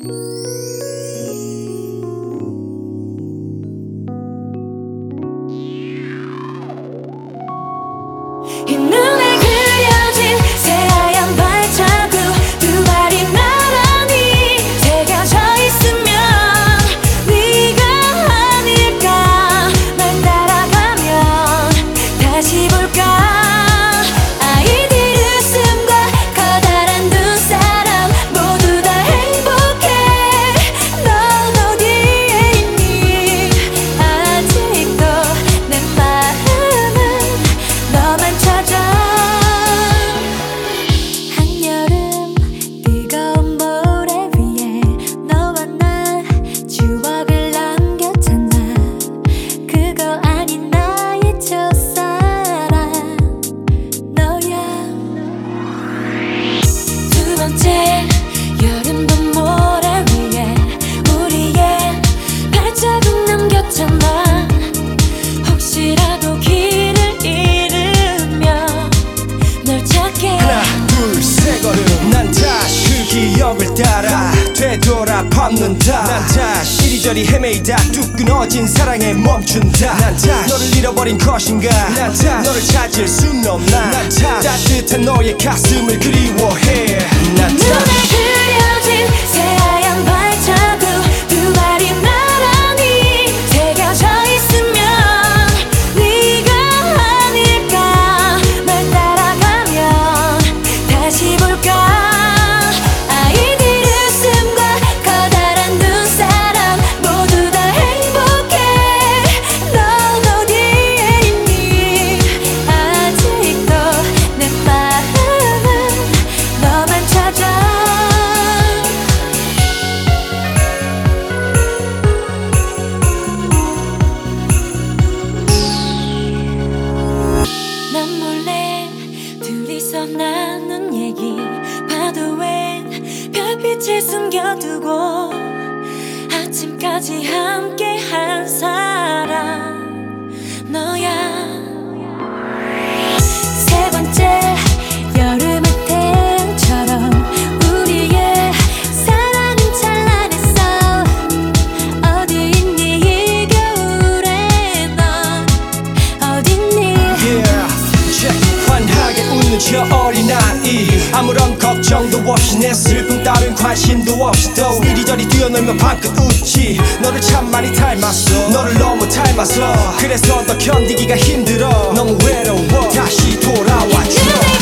이 따라 되돌아 밟는다. 난 다시 이리저리 헤매이다. 뚝 끊어진 사랑에 멈춘다. 난 다시 너를 잃어버린 것인가? 난 다시 너를 찾을 순 없나? 난 다시 따뜻한 너의 가슴을 그리워해. 난 두고 아침까지 함께 한 사람 너야. 세 번째 여름의 태양처럼 우리의 사랑은 찬란했어. 어디 있니 이 겨울에 넌 어딨니. 환하게 웃는 저 어린아이 아무런 걱정도 없이 내 슬픔 따윈 관심도 없이 또 이리저리 뛰어놀며 방긋 웃지. 너를 참 많이 닮았어. 너를 너무 닮아서 그래서 더 견디기가 힘들어. 너무 외로워. 다시 돌아와줘